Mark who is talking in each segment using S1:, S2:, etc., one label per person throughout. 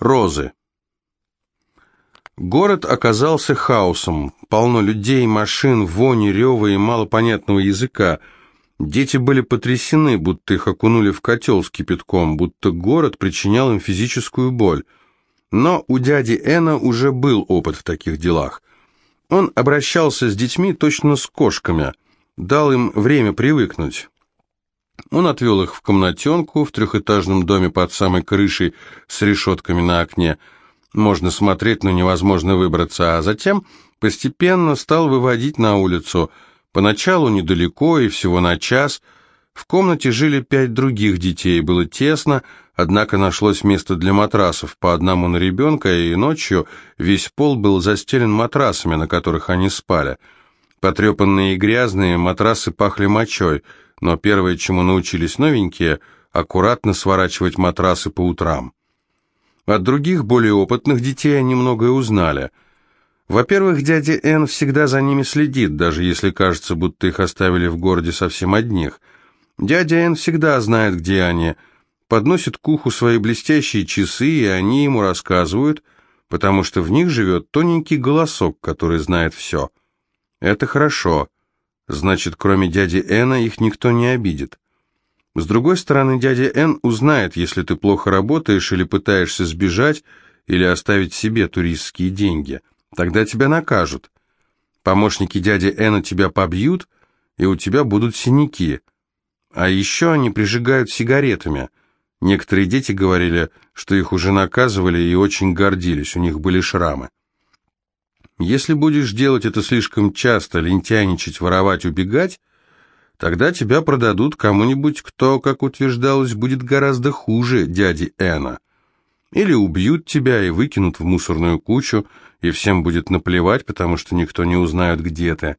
S1: Розы. Город оказался хаосом, полно людей, машин, вони, рева и малопонятного языка. Дети были потрясены, будто их окунули в котел с кипятком, будто город причинял им физическую боль. Но у дяди Эна уже был опыт в таких делах. Он обращался с детьми точно с кошками, дал им время привыкнуть. Он отвел их в комнатенку в трехэтажном доме под самой крышей с решетками на окне. Можно смотреть, но невозможно выбраться, а затем постепенно стал выводить на улицу. Поначалу недалеко и всего на час. В комнате жили пять других детей, было тесно, однако нашлось место для матрасов, по одному на ребенка, и ночью весь пол был застелен матрасами, на которых они спали. Потрепанные и грязные, матрасы пахли мочой — но первое, чему научились новенькие, аккуратно сворачивать матрасы по утрам. От других, более опытных детей они многое узнали. Во-первых, дядя Н всегда за ними следит, даже если кажется, будто их оставили в городе совсем одних. Дядя Н всегда знает, где они, подносит к уху свои блестящие часы, и они ему рассказывают, потому что в них живет тоненький голосок, который знает все. Это хорошо. Значит, кроме дяди Эна, их никто не обидит. С другой стороны, дядя Н узнает, если ты плохо работаешь или пытаешься сбежать, или оставить себе туристские деньги. Тогда тебя накажут. Помощники дяди Эна тебя побьют, и у тебя будут синяки. А еще они прижигают сигаретами. Некоторые дети говорили, что их уже наказывали и очень гордились, у них были шрамы. Если будешь делать это слишком часто, лентяйничать, воровать, убегать, тогда тебя продадут кому-нибудь, кто, как утверждалось, будет гораздо хуже дяди Эна. Или убьют тебя и выкинут в мусорную кучу, и всем будет наплевать, потому что никто не узнает, где ты.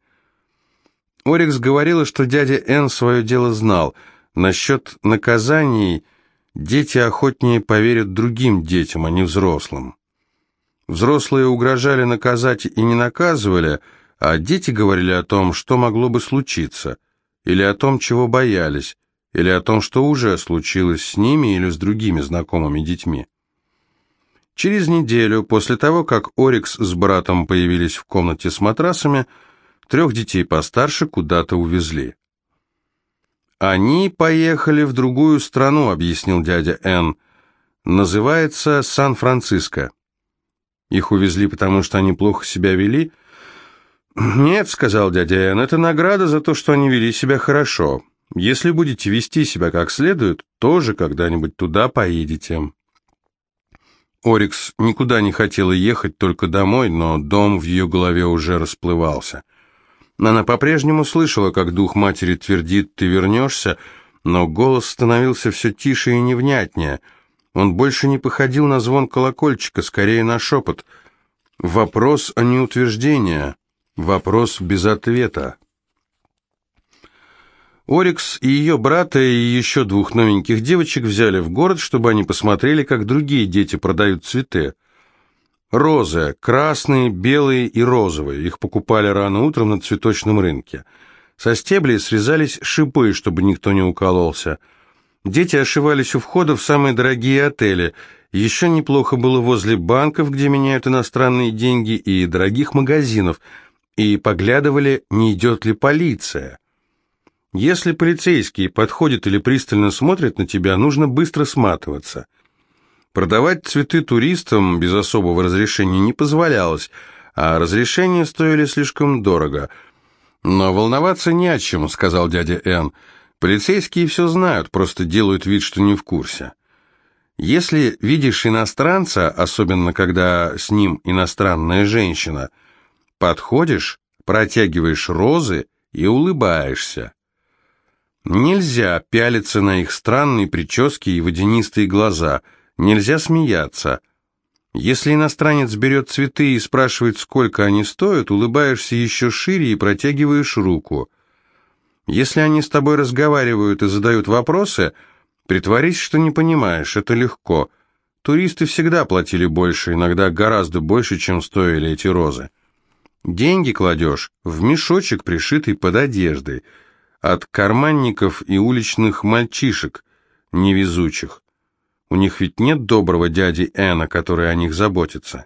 S1: Орикс говорила, что дядя Эн свое дело знал. Насчет наказаний дети охотнее поверят другим детям, а не взрослым. Взрослые угрожали наказать и не наказывали, а дети говорили о том, что могло бы случиться, или о том, чего боялись, или о том, что уже случилось с ними или с другими знакомыми детьми. Через неделю, после того, как Орикс с братом появились в комнате с матрасами, трех детей постарше куда-то увезли. «Они поехали в другую страну», — объяснил дядя Н. «Называется Сан-Франциско». Их увезли, потому что они плохо себя вели? Нет, сказал дядя Эн, это награда за то, что они вели себя хорошо. Если будете вести себя как следует, тоже когда-нибудь туда поедете. Орикс никуда не хотела ехать, только домой, но дом в ее голове уже расплывался. Она по-прежнему слышала, как дух матери твердит «ты вернешься», но голос становился все тише и невнятнее – он больше не походил на звон колокольчика, скорее на шепот. Вопрос, а не утверждение. Вопрос без ответа. Орикс и ее брата и еще двух новеньких девочек взяли в город, чтобы они посмотрели, как другие дети продают цветы. Розы, красные, белые и розовые. Их покупали рано утром на цветочном рынке. Со стеблей срезались шипы, чтобы никто не укололся. Дети ошивались у входа в самые дорогие отели. Еще неплохо было возле банков, где меняют иностранные деньги, и дорогих магазинов, и поглядывали, не идет ли полиция. Если полицейские подходят или пристально смотрят на тебя, нужно быстро сматываться. Продавать цветы туристам без особого разрешения не позволялось, а разрешения стоили слишком дорого. «Но волноваться не о чем», — сказал дядя Н. Полицейские все знают, просто делают вид, что не в курсе. Если видишь иностранца, особенно когда с ним иностранная женщина, подходишь, протягиваешь розы и улыбаешься. Нельзя пялиться на их странные прически и водянистые глаза, нельзя смеяться. Если иностранец берет цветы и спрашивает, сколько они стоят, улыбаешься еще шире и протягиваешь руку – если они с тобой разговаривают и задают вопросы, притворись, что не понимаешь, это легко. Туристы всегда платили больше, иногда гораздо больше, чем стоили эти розы. Деньги кладешь в мешочек, пришитый под одеждой, от карманников и уличных мальчишек, невезучих. У них ведь нет доброго дяди Эна, который о них заботится.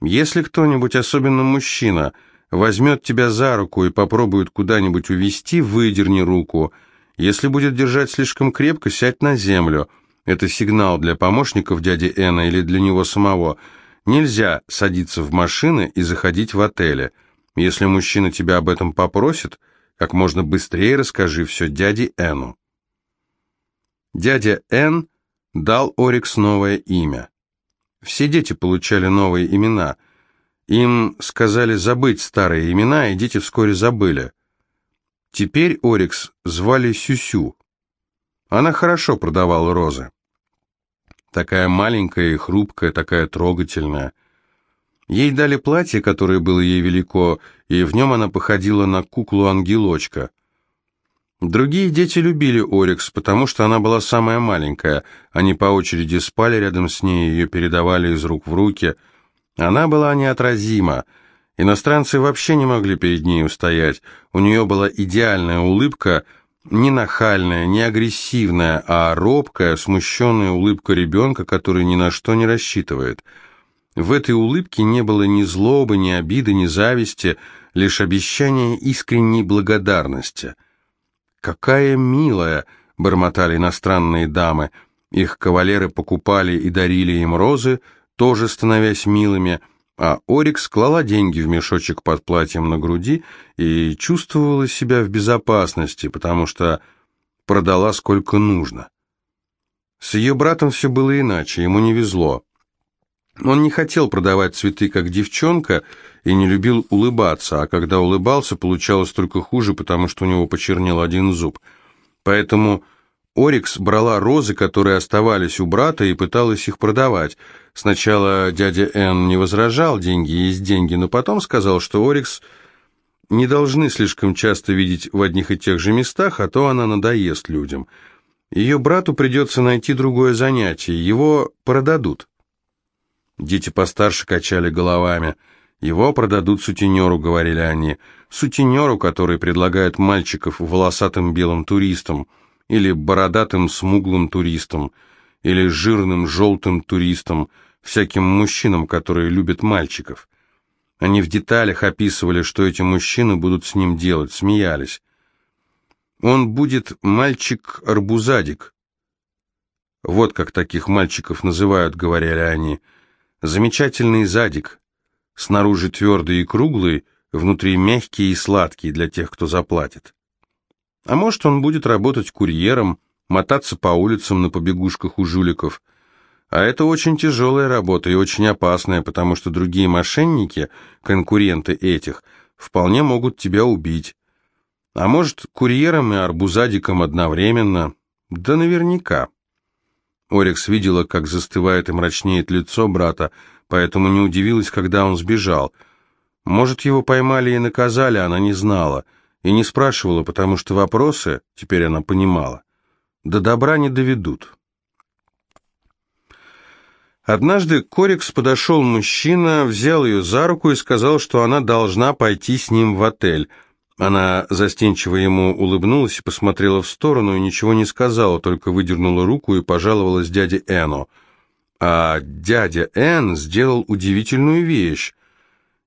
S1: Если кто-нибудь, особенно мужчина, возьмет тебя за руку и попробует куда-нибудь увести, выдерни руку. Если будет держать слишком крепко, сядь на землю. Это сигнал для помощников дяди Эна или для него самого. Нельзя садиться в машины и заходить в отели. Если мужчина тебя об этом попросит, как можно быстрее расскажи все дяде Эну. Дядя Эн дал Орикс новое имя. Все дети получали новые имена. Им сказали забыть старые имена, и дети вскоре забыли. Теперь Орикс звали Сюсю. Она хорошо продавала розы. Такая маленькая и хрупкая, такая трогательная. Ей дали платье, которое было ей велико, и в нем она походила на куклу-ангелочка — Другие дети любили Орикс, потому что она была самая маленькая. Они по очереди спали рядом с ней, ее передавали из рук в руки. Она была неотразима. Иностранцы вообще не могли перед ней устоять. У нее была идеальная улыбка, не нахальная, не агрессивная, а робкая, смущенная улыбка ребенка, который ни на что не рассчитывает. В этой улыбке не было ни злобы, ни обиды, ни зависти, лишь обещание искренней благодарности — «Какая милая!» — бормотали иностранные дамы. Их кавалеры покупали и дарили им розы, тоже становясь милыми, а Орикс клала деньги в мешочек под платьем на груди и чувствовала себя в безопасности, потому что продала сколько нужно. С ее братом все было иначе, ему не везло. Он не хотел продавать цветы как девчонка и не любил улыбаться, а когда улыбался, получалось только хуже, потому что у него почернел один зуб. Поэтому Орикс брала розы, которые оставались у брата, и пыталась их продавать. Сначала дядя Н не возражал, деньги есть деньги, но потом сказал, что Орикс не должны слишком часто видеть в одних и тех же местах, а то она надоест людям. Ее брату придется найти другое занятие, его продадут. Дети постарше качали головами. «Его продадут сутенеру», — говорили они. «Сутенеру, который предлагает мальчиков волосатым белым туристам, или бородатым смуглым туристам, или жирным желтым туристам, всяким мужчинам, которые любят мальчиков». Они в деталях описывали, что эти мужчины будут с ним делать, смеялись. Он будет мальчик-арбузадик. Вот как таких мальчиков называют, говорили они. Замечательный задик. Снаружи твердый и круглый, внутри мягкий и сладкий для тех, кто заплатит. А может, он будет работать курьером, мотаться по улицам на побегушках у жуликов. А это очень тяжелая работа и очень опасная, потому что другие мошенники, конкуренты этих, вполне могут тебя убить. А может, курьером и арбузадиком одновременно? Да наверняка. Орикс видела, как застывает и мрачнеет лицо брата, поэтому не удивилась, когда он сбежал. Может, его поймали и наказали, она не знала. И не спрашивала, потому что вопросы, теперь она понимала, до добра не доведут. Однажды к Орикс подошел мужчина, взял ее за руку и сказал, что она должна пойти с ним в отель – она застенчиво ему улыбнулась и посмотрела в сторону, и ничего не сказала, только выдернула руку и пожаловалась дяде Эну. А дядя Эн сделал удивительную вещь.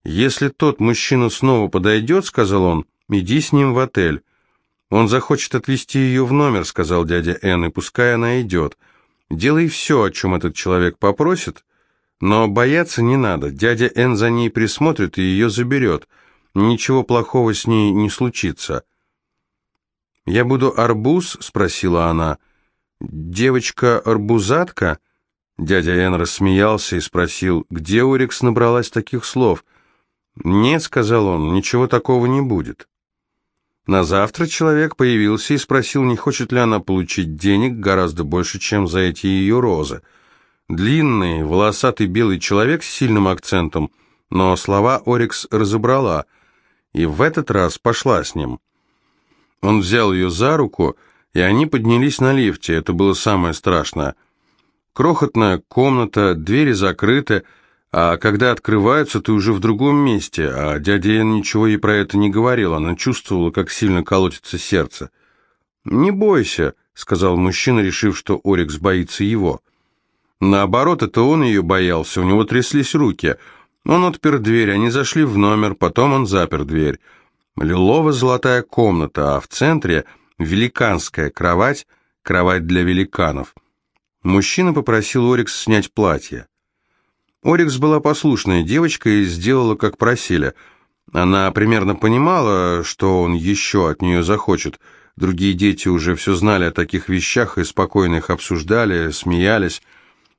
S1: «Если тот мужчина снова подойдет, — сказал он, — иди с ним в отель. Он захочет отвезти ее в номер, — сказал дядя Эн, — и пускай она идет. Делай все, о чем этот человек попросит, но бояться не надо. Дядя Эн за ней присмотрит и ее заберет» ничего плохого с ней не случится. «Я буду арбуз?» — спросила она. «Девочка-арбузатка?» Дядя Эн рассмеялся и спросил, где Орикс набралась таких слов. «Нет», — сказал он, — «ничего такого не будет». На завтра человек появился и спросил, не хочет ли она получить денег гораздо больше, чем за эти ее розы. Длинный, волосатый белый человек с сильным акцентом, но слова Орикс разобрала — и в этот раз пошла с ним. Он взял ее за руку, и они поднялись на лифте, это было самое страшное. Крохотная комната, двери закрыты, а когда открываются, ты уже в другом месте, а дядя Эн ничего ей про это не говорил, она чувствовала, как сильно колотится сердце. «Не бойся», — сказал мужчина, решив, что Орикс боится его. Наоборот, это он ее боялся, у него тряслись руки. Он отпер дверь, они зашли в номер, потом он запер дверь. Лилово-золотая комната, а в центре великанская кровать, кровать для великанов. Мужчина попросил Орикс снять платье. Орикс была послушная девочка и сделала, как просили. Она примерно понимала, что он еще от нее захочет. Другие дети уже все знали о таких вещах и спокойно их обсуждали, смеялись.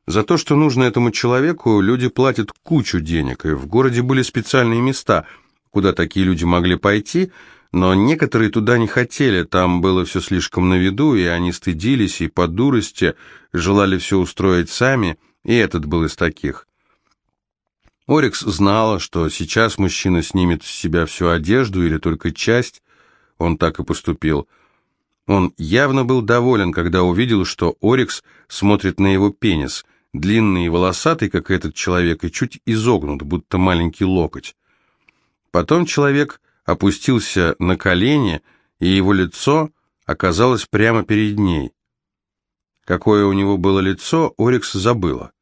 S1: За то, что нужно этому человеку, люди платят кучу денег, и в городе были специальные места, куда такие люди могли пойти, но некоторые туда не хотели, там было все слишком на виду, и они стыдились и по дурости желали все устроить сами, и этот был из таких. Орикс знала, что сейчас мужчина снимет с себя всю одежду или только часть, он так и поступил. Он явно был доволен, когда увидел, что Орикс смотрит на его пенис – длинный и волосатый, как этот человек, и чуть изогнут, будто маленький локоть. Потом человек опустился на колени, и его лицо оказалось прямо перед ней. Какое у него было лицо, Орикс забыла.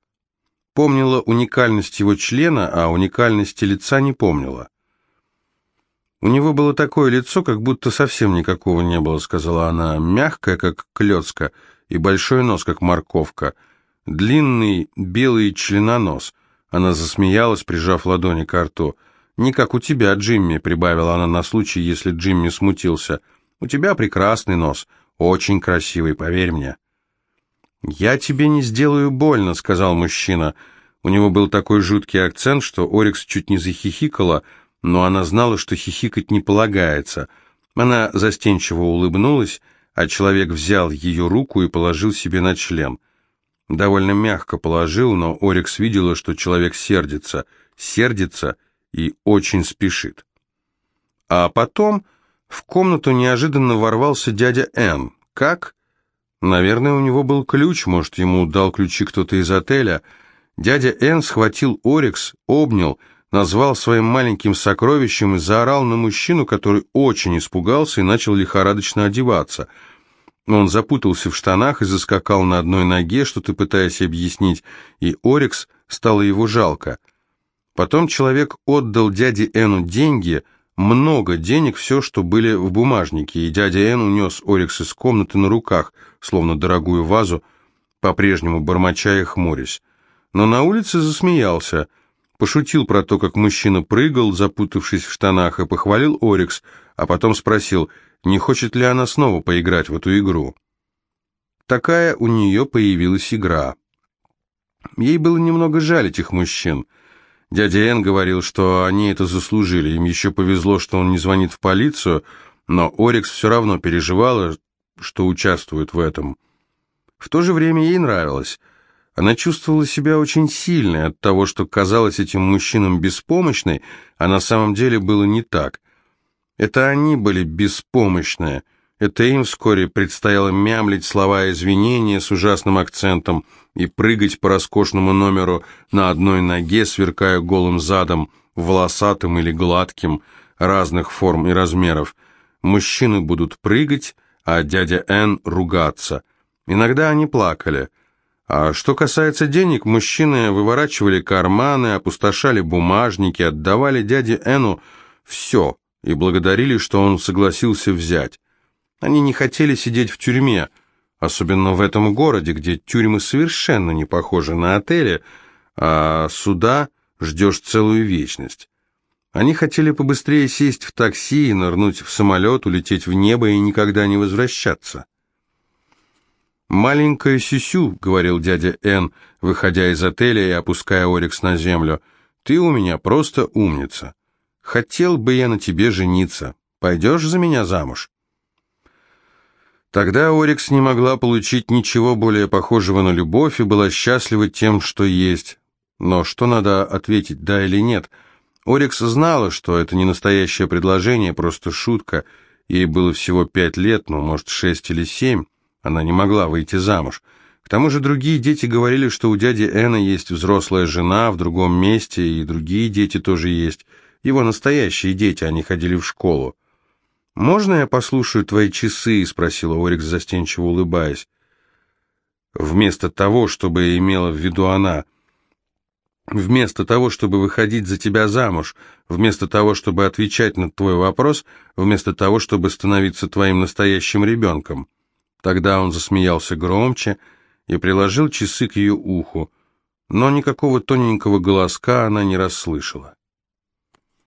S1: Помнила уникальность его члена, а уникальности лица не помнила. «У него было такое лицо, как будто совсем никакого не было», — сказала она, — «мягкое, как клетка, и большой нос, как морковка». Длинный белый членонос. Она засмеялась, прижав ладони к рту. «Не как у тебя, Джимми», — прибавила она на случай, если Джимми смутился. «У тебя прекрасный нос, очень красивый, поверь мне». «Я тебе не сделаю больно», — сказал мужчина. У него был такой жуткий акцент, что Орикс чуть не захихикала, но она знала, что хихикать не полагается. Она застенчиво улыбнулась, а человек взял ее руку и положил себе на член — Довольно мягко положил, но Орикс видела, что человек сердится, сердится и очень спешит. А потом в комнату неожиданно ворвался дядя Н. Как? Наверное, у него был ключ, может, ему дал ключи кто-то из отеля. Дядя Н схватил Орикс, обнял, назвал своим маленьким сокровищем и заорал на мужчину, который очень испугался и начал лихорадочно одеваться – он запутался в штанах и заскакал на одной ноге, что-то пытаясь объяснить, и Орикс стало его жалко. Потом человек отдал дяде Эну деньги, много денег, все, что были в бумажнике, и дядя Эн унес Орикс из комнаты на руках, словно дорогую вазу, по-прежнему бормоча и хмурясь. Но на улице засмеялся, пошутил про то, как мужчина прыгал, запутавшись в штанах, и похвалил Орикс, а потом спросил – не хочет ли она снова поиграть в эту игру. Такая у нее появилась игра. Ей было немного жаль этих мужчин. Дядя Эн говорил, что они это заслужили, им еще повезло, что он не звонит в полицию, но Орикс все равно переживала, что участвует в этом. В то же время ей нравилось. Она чувствовала себя очень сильной от того, что казалось этим мужчинам беспомощной, а на самом деле было не так. Это они были беспомощные. Это им вскоре предстояло мямлить слова извинения с ужасным акцентом и прыгать по роскошному номеру на одной ноге, сверкая голым задом, волосатым или гладким, разных форм и размеров. Мужчины будут прыгать, а дядя Н ругаться. Иногда они плакали. А что касается денег, мужчины выворачивали карманы, опустошали бумажники, отдавали дяде Эну все – и благодарили, что он согласился взять. Они не хотели сидеть в тюрьме, особенно в этом городе, где тюрьмы совершенно не похожи на отели, а суда ждешь целую вечность. Они хотели побыстрее сесть в такси, нырнуть в самолет, улететь в небо и никогда не возвращаться. «Маленькая Сюсю», — говорил дядя Н, выходя из отеля и опуская Орикс на землю, — «ты у меня просто умница». Хотел бы я на тебе жениться. Пойдешь за меня замуж?» Тогда Орикс не могла получить ничего более похожего на любовь и была счастлива тем, что есть. Но что надо ответить, да или нет? Орикс знала, что это не настоящее предложение, просто шутка. Ей было всего пять лет, ну, может, шесть или семь. Она не могла выйти замуж. К тому же другие дети говорили, что у дяди Эна есть взрослая жена в другом месте, и другие дети тоже есть – его настоящие дети, они ходили в школу. «Можно я послушаю твои часы?» — спросила Орикс, застенчиво улыбаясь. вместо того, чтобы имела в виду она. Вместо того, чтобы выходить за тебя замуж, вместо того, чтобы отвечать на твой вопрос, вместо того, чтобы становиться твоим настоящим ребенком. Тогда он засмеялся громче и приложил часы к ее уху, но никакого тоненького голоска она не расслышала.